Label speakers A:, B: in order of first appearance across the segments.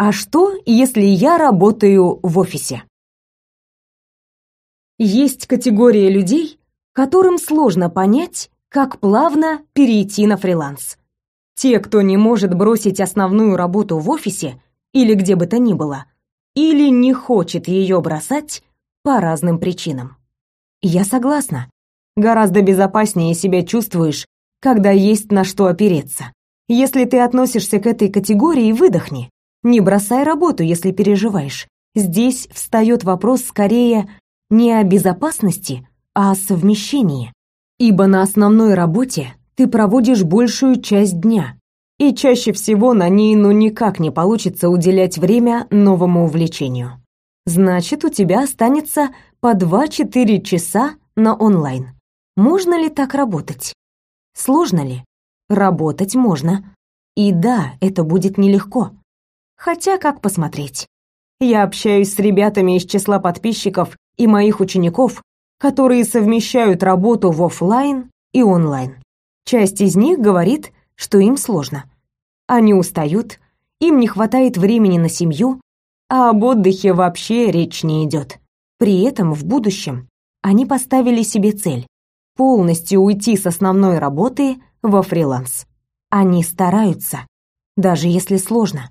A: А что, если я работаю в офисе? Есть категория людей, которым сложно понять, как плавно перейти на фриланс. Те, кто не может бросить основную работу в офисе или где бы то ни было, или не хочет ее бросать по разным причинам. Я согласна. Гораздо безопаснее себя чувствуешь, когда есть на что опереться. Если ты относишься к этой категории, выдохни. Не бросай работу, если переживаешь. Здесь встает вопрос скорее не о безопасности, а о совмещении. Ибо на основной работе ты проводишь большую часть дня, и чаще всего на ней ну никак не получится уделять время новому увлечению. Значит, у тебя останется по 2-4 часа на онлайн. Можно ли так работать? Сложно ли? Работать можно. И да, это будет нелегко. Хотя как посмотреть? Я общаюсь с ребятами из числа подписчиков и моих учеников, которые совмещают работу в офлайн и онлайн. Часть из них говорит, что им сложно. Они устают, им не хватает времени на семью, а об отдыхе вообще речь не идет. При этом в будущем они поставили себе цель полностью уйти с основной работы во фриланс. Они стараются, даже если сложно.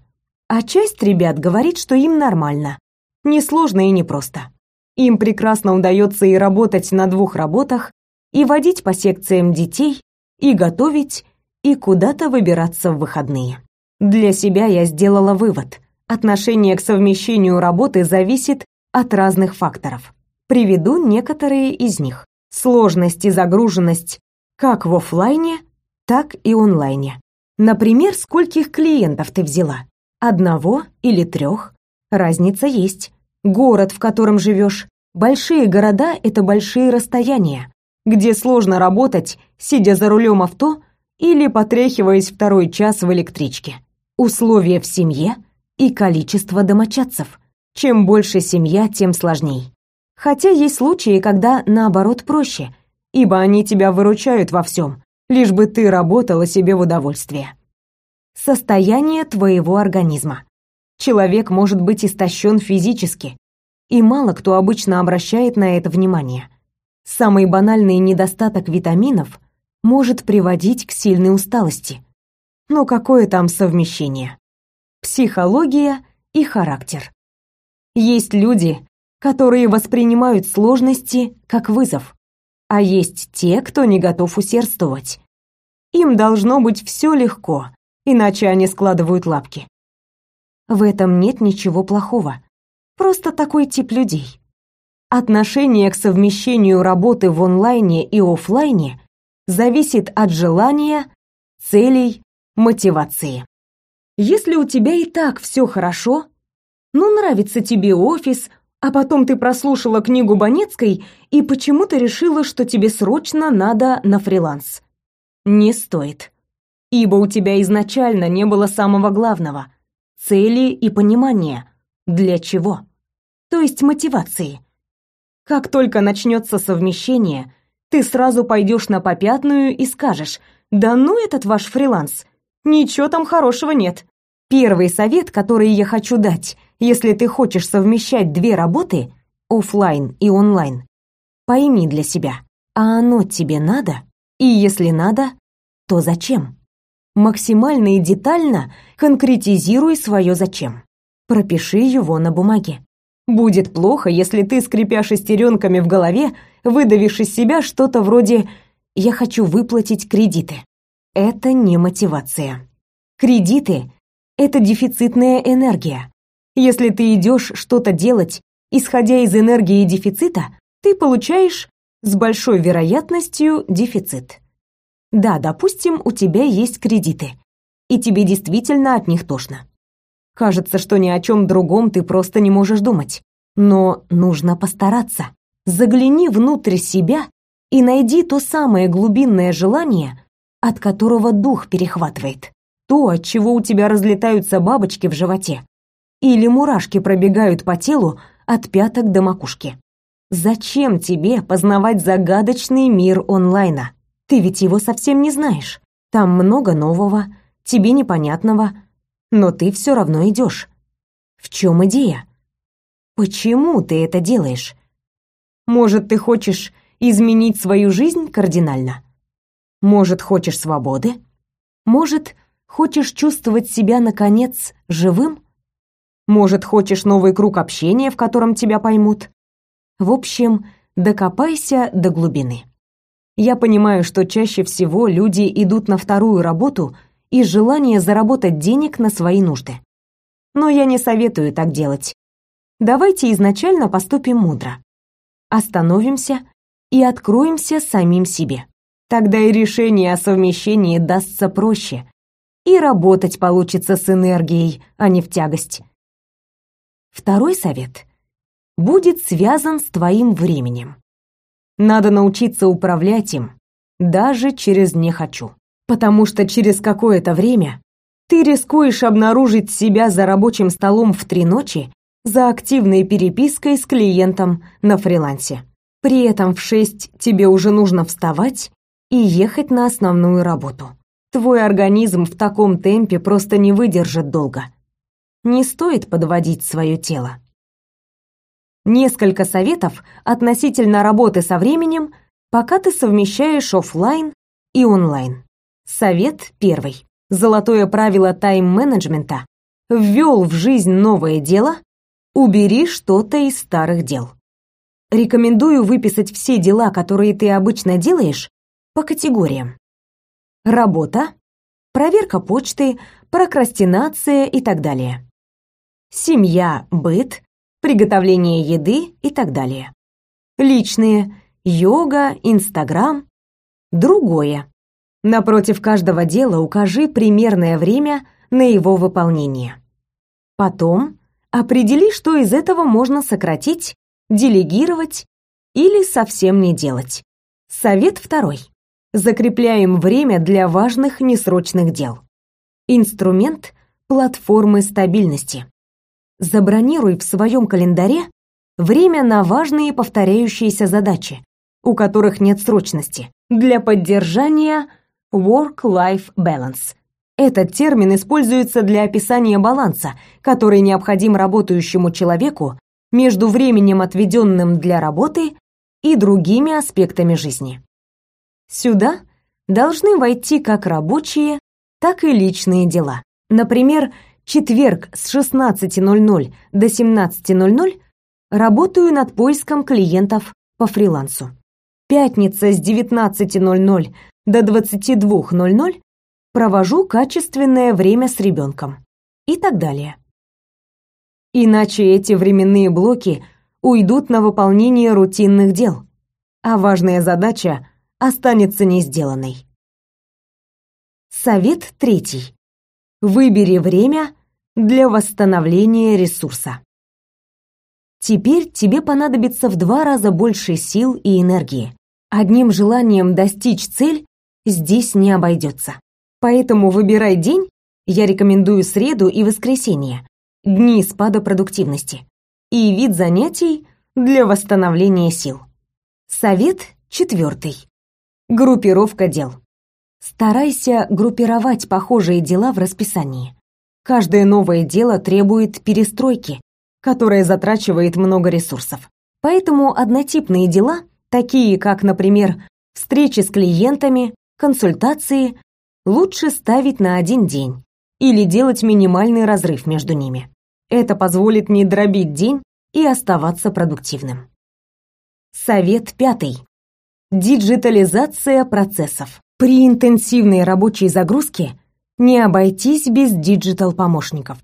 A: А часть ребят говорит, что им нормально. Несложно и непросто. Им прекрасно удается и работать на двух работах, и водить по секциям детей, и готовить, и куда-то выбираться в выходные. Для себя я сделала вывод. Отношение к совмещению работы зависит от разных факторов. Приведу некоторые из них. Сложность и загруженность как в офлайне, так и онлайне. Например, скольких клиентов ты взяла? Одного или трех? Разница есть город, в котором живешь. Большие города — это большие расстояния, где сложно работать, сидя за рулем авто или потряхиваясь второй час в электричке. Условия в семье и количество домочадцев. Чем больше семья, тем сложней. Хотя есть случаи, когда наоборот проще, ибо они тебя выручают во всем, лишь бы ты работала себе в удовольствие. Состояние твоего организма. Человек может быть истощен физически, и мало кто обычно обращает на это внимание. Самый банальный недостаток витаминов может приводить к сильной усталости. Но какое там совмещение? Психология и характер. Есть люди, которые воспринимают сложности как вызов, а есть те, кто не готов усердствовать. Им должно быть все легко, иначе они складывают лапки. В этом нет ничего плохого. Просто такой тип людей. Отношение к совмещению работы в онлайне и офлайне зависит от желания, целей, мотивации. Если у тебя и так все хорошо, ну нравится тебе офис, а потом ты прослушала книгу Банецкой и почему-то решила, что тебе срочно надо на фриланс. Не стоит. Ибо у тебя изначально не было самого главного цели и понимания, для чего, то есть мотивации. Как только начнется совмещение, ты сразу пойдешь на попятную и скажешь, да ну этот ваш фриланс, ничего там хорошего нет. Первый совет, который я хочу дать, если ты хочешь совмещать две работы, офлайн и онлайн, пойми для себя, а оно тебе надо? И если надо, то зачем? Максимально и детально конкретизируй свое «зачем». Пропиши его на бумаге. Будет плохо, если ты, скрипя шестеренками в голове, выдавишь из себя что-то вроде «я хочу выплатить кредиты». Это не мотивация. Кредиты — это дефицитная энергия. Если ты идешь что-то делать, исходя из энергии дефицита, ты получаешь с большой вероятностью дефицит. Да, допустим, у тебя есть кредиты, и тебе действительно от них тошно. Кажется, что ни о чем другом ты просто не можешь думать. Но нужно постараться. Загляни внутрь себя и найди то самое глубинное желание, от которого дух перехватывает. То, от чего у тебя разлетаются бабочки в животе. Или мурашки пробегают по телу от пяток до макушки. Зачем тебе познавать загадочный мир онлайна? Ты ведь его совсем не знаешь. Там много нового, тебе непонятного, но ты все равно идешь. В чем идея? Почему ты это делаешь? Может, ты хочешь изменить свою жизнь кардинально? Может, хочешь свободы? Может, хочешь чувствовать себя, наконец, живым? Может, хочешь новый круг общения, в котором тебя поймут? В общем, докопайся до глубины. Я понимаю, что чаще всего люди идут на вторую работу из желания заработать денег на свои нужды. Но я не советую так делать. Давайте изначально поступим мудро. Остановимся и откроемся самим себе. Тогда и решение о совмещении дастся проще, и работать получится с энергией, а не в тягость. Второй совет будет связан с твоим временем. Надо научиться управлять им, даже через «не хочу». Потому что через какое-то время ты рискуешь обнаружить себя за рабочим столом в три ночи за активной перепиской с клиентом на фрилансе. При этом в шесть тебе уже нужно вставать и ехать на основную работу. Твой организм в таком темпе просто не выдержит долго. Не стоит подводить свое тело. Несколько советов относительно работы со временем, пока ты совмещаешь офлайн и онлайн. Совет первый. Золотое правило тайм-менеджмента. Ввел в жизнь новое дело, убери что-то из старых дел. Рекомендую выписать все дела, которые ты обычно делаешь, по категориям. Работа, проверка почты, прокрастинация и так далее. Семья, быт, приготовление еды и так далее. Личные, йога, инстаграм. Другое. Напротив каждого дела укажи примерное время на его выполнение. Потом определи, что из этого можно сократить делегировать или совсем не делать. Совет второй. Закрепляем время для важных несрочных дел. Инструмент платформы стабильности. Забронируй в своем календаре время на важные повторяющиеся задачи, у которых нет срочности, для поддержания work-life balance. Этот термин используется для описания баланса, который необходим работающему человеку между временем, отведенным для работы, и другими аспектами жизни. Сюда должны войти как рабочие, так и личные дела. Например, четверг с 16.00 до 17.00 работаю над поиском клиентов по фрилансу. Пятница с 19.00 до 22.00 провожу качественное время с ребенком и так далее. Иначе эти временные блоки уйдут на выполнение рутинных дел, а важная задача останется не сделанной. Совет третий. Выбери время для восстановления ресурса. Теперь тебе понадобится в два раза больше сил и энергии. Одним желанием достичь цель здесь не обойдется. Поэтому выбирай день, я рекомендую среду и воскресенье, дни спада продуктивности и вид занятий для восстановления сил. Совет четвертый. Группировка дел. Старайся группировать похожие дела в расписании. Каждое новое дело требует перестройки, которая затрачивает много ресурсов. Поэтому однотипные дела, такие как, например, встречи с клиентами, консультации, лучше ставить на один день или делать минимальный разрыв между ними. Это позволит не дробить день и оставаться продуктивным. Совет пятый. Диджитализация процессов. При интенсивной рабочей загрузке не обойтись без диджитал-помощников.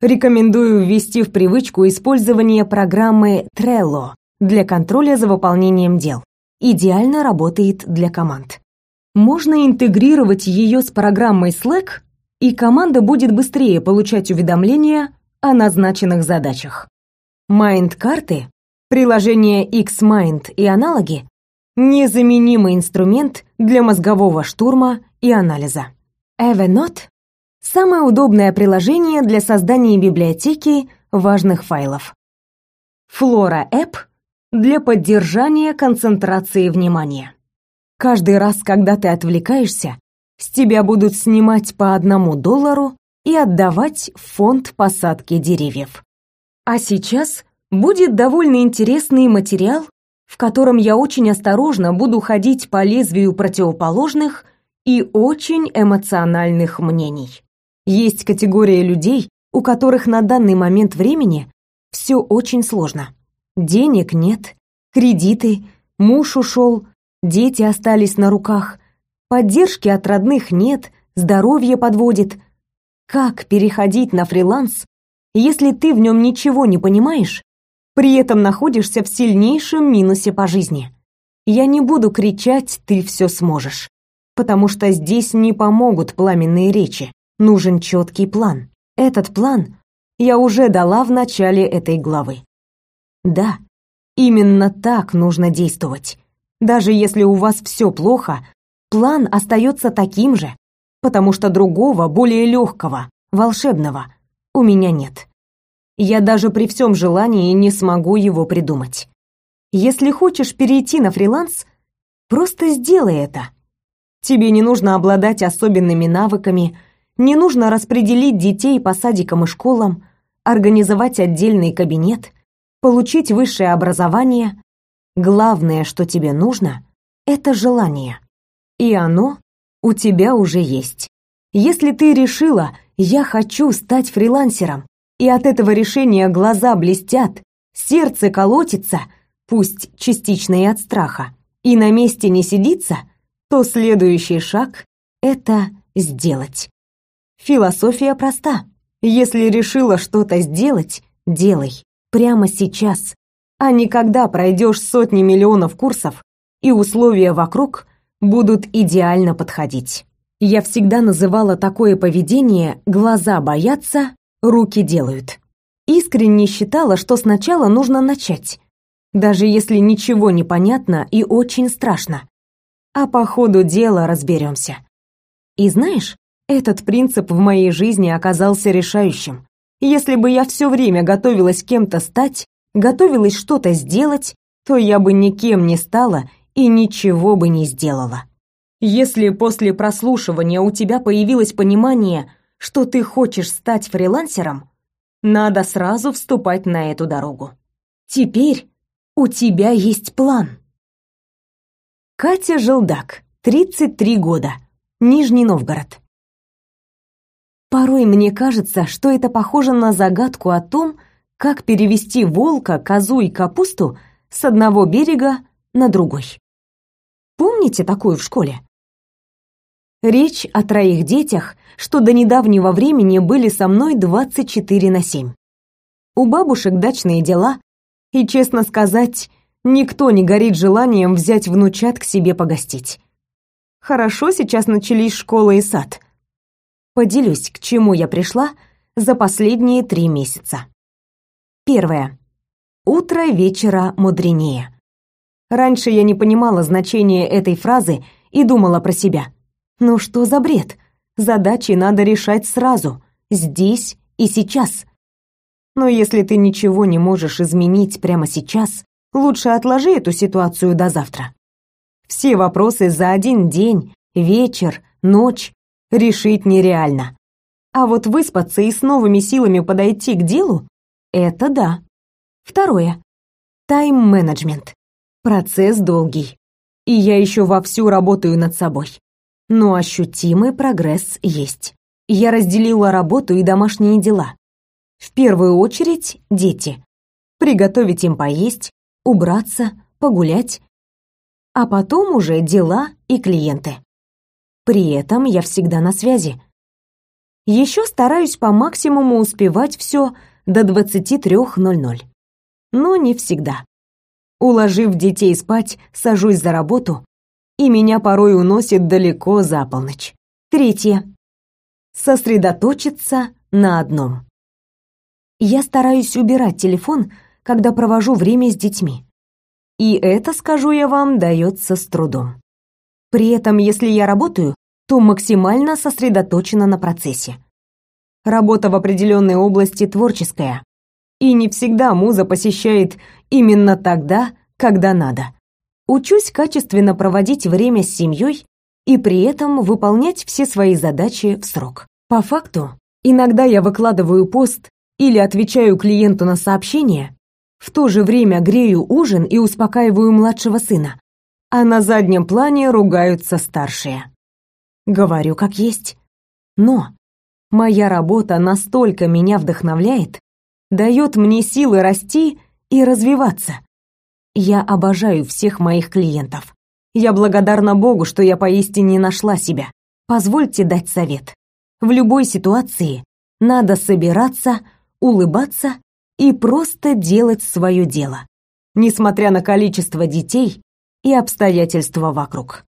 A: Рекомендую ввести в привычку использование программы Trello для контроля за выполнением дел. Идеально работает для команд. Можно интегрировать ее с программой Slack, и команда будет быстрее получать уведомления о назначенных задачах. Майнд-карты, приложения X-Mind и аналоги – незаменимый инструмент для мозгового штурма и анализа. Evernote – самое удобное приложение для создания библиотеки важных файлов. Flora App – для поддержания концентрации внимания. Каждый раз, когда ты отвлекаешься, с тебя будут снимать по одному доллару и отдавать в фонд посадки деревьев. А сейчас будет довольно интересный материал, в котором я очень осторожно буду ходить по лезвию противоположных и очень эмоциональных мнений. Есть категория людей, у которых на данный момент времени все очень сложно. Денег нет, кредиты, муж ушел, дети остались на руках, поддержки от родных нет, здоровье подводит. Как переходить на фриланс, если ты в нем ничего не понимаешь, при этом находишься в сильнейшем минусе по жизни? Я не буду кричать «ты все сможешь», потому что здесь не помогут пламенные речи, нужен четкий план. Этот план я уже дала в начале этой главы. Да, именно так нужно действовать. Даже если у вас все плохо, план остается таким же, потому что другого, более легкого, волшебного у меня нет. Я даже при всем желании не смогу его придумать. Если хочешь перейти на фриланс, просто сделай это. Тебе не нужно обладать особенными навыками, не нужно распределить детей по садикам и школам, организовать отдельный кабинет, получить высшее образование. Главное, что тебе нужно, это желание. И оно у тебя уже есть. Если ты решила, я хочу стать фрилансером, и от этого решения глаза блестят, сердце колотится, пусть частично и от страха, и на месте не сидится, то следующий шаг — это сделать. Философия проста. Если решила что-то сделать, делай. Прямо сейчас. А не когда пройдешь сотни миллионов курсов, и условия вокруг будут идеально подходить. Я всегда называла такое поведение «глаза боятся, руки делают». Искренне считала, что сначала нужно начать, даже если ничего не понятно и очень страшно. А по ходу дела разберемся. И знаешь, этот принцип в моей жизни оказался решающим. Если бы я все время готовилась кем-то стать, готовилась что-то сделать, то я бы никем не стала и ничего бы не сделала. Если после прослушивания у тебя появилось понимание, что ты хочешь стать фрилансером, надо сразу вступать на эту дорогу. Теперь у тебя есть план. Катя Желдак, 33 года, Нижний Новгород. Порой мне кажется, что это похоже на загадку о том, как перевести волка, козу и капусту с одного берега на другой. Помните такую в школе? Речь о троих детях, что до недавнего времени были со мной 24 на 7. У бабушек дачные дела, и, честно сказать, никто не горит желанием взять внучат к себе погостить. Хорошо сейчас начались школа и сад, Поделюсь, к чему я пришла за последние три месяца. Первое. Утро вечера мудренее. Раньше я не понимала значения этой фразы и думала про себя. Ну что за бред? Задачи надо решать сразу, здесь и сейчас. Но если ты ничего не можешь изменить прямо сейчас, лучше отложи эту ситуацию до завтра. Все вопросы за один день, вечер, ночь решить нереально. А вот выспаться и с новыми силами подойти к делу — это да. Второе. Тайм-менеджмент. Процесс долгий. И я еще вовсю работаю над собой. Но ощутимый прогресс есть. Я разделила работу и домашние дела. В первую очередь дети. Приготовить им поесть, убраться, погулять. А потом уже дела и клиенты. При этом я всегда на связи. Еще стараюсь по максимуму успевать все до 23.00. Но не всегда. Уложив детей спать, сажусь за работу, и меня порой уносит далеко за полночь. Третье. Сосредоточиться на одном. Я стараюсь убирать телефон, когда провожу время с детьми. И это, скажу я вам, дается с трудом. При этом, если я работаю, то максимально сосредоточена на процессе. Работа в определенной области творческая, и не всегда муза посещает именно тогда, когда надо. Учусь качественно проводить время с семьей и при этом выполнять все свои задачи в срок. По факту, иногда я выкладываю пост или отвечаю клиенту на сообщение, в то же время грею ужин и успокаиваю младшего сына, а на заднем плане ругаются старшие. Говорю как есть. Но моя работа настолько меня вдохновляет, дает мне силы расти и развиваться. Я обожаю всех моих клиентов. Я благодарна Богу, что я поистине нашла себя. Позвольте дать совет. В любой ситуации надо собираться, улыбаться и просто делать свое дело, несмотря на количество детей и обстоятельства вокруг.